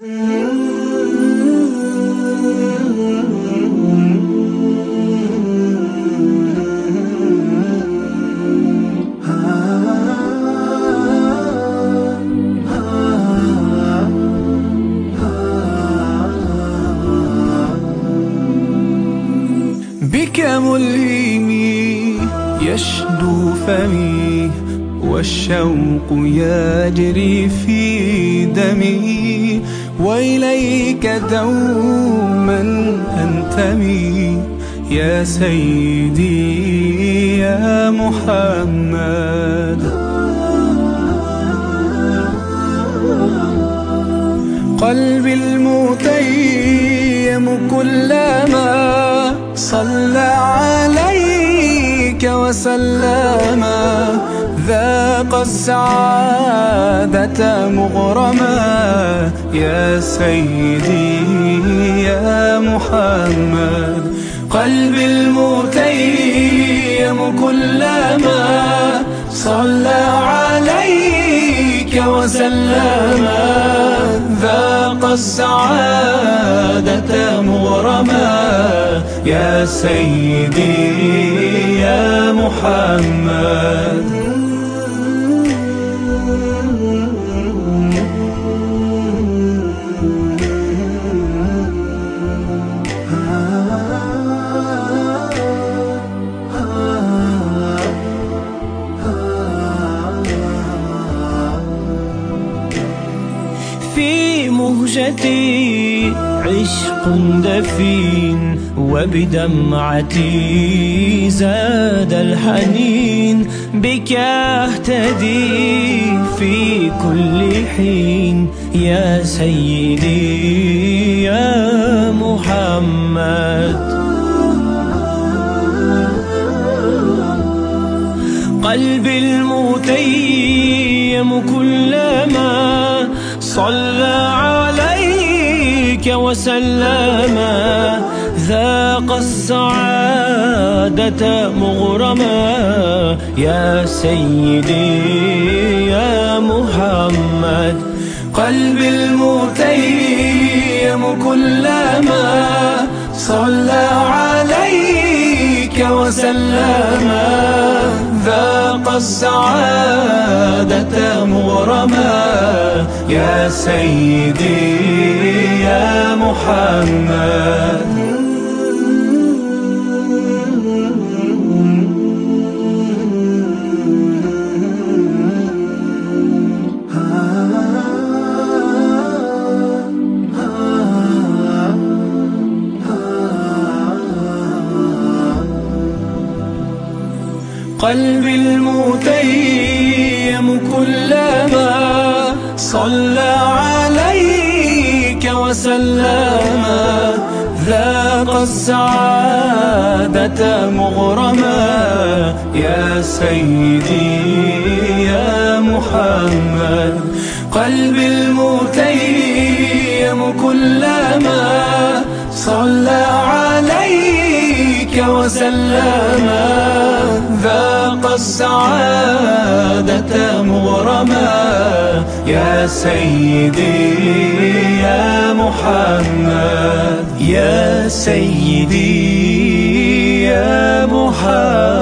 بك ملهمي يشدو فمي والشوق يجري في دمي وإليك دوما أنتمي. يا سيدي يا محمد. قلبي المتيم كلما صلى عليك وسلم ذاق السعادة مغرما يا سيدي يا محمد قلبي المتيم كلما صلى عليك وسلم ذاق السعادة مغرما. يا سيدي يا محمد. مهجتي عشق دفين وبدمعتي زاد الحنين بك اهتدي في كل حين. يا سيدي يا محمد. قلبي المتيم كلما صلى عليك وسلم ذاق السعادة مغرما. يا سيدي يا محمد قلبي المتيم كلما. صلى عليك وسلم ذاق السعادة مغرما يا سيدي يا محمد. قلبي المتيم كلما صلى عليك وسلم ذاق السعادة مغرما. يا سيدي يا محمد قلبي المتيم كلما السعادة مغرما يا سيدي يا محمد يا سيدي يا محمد.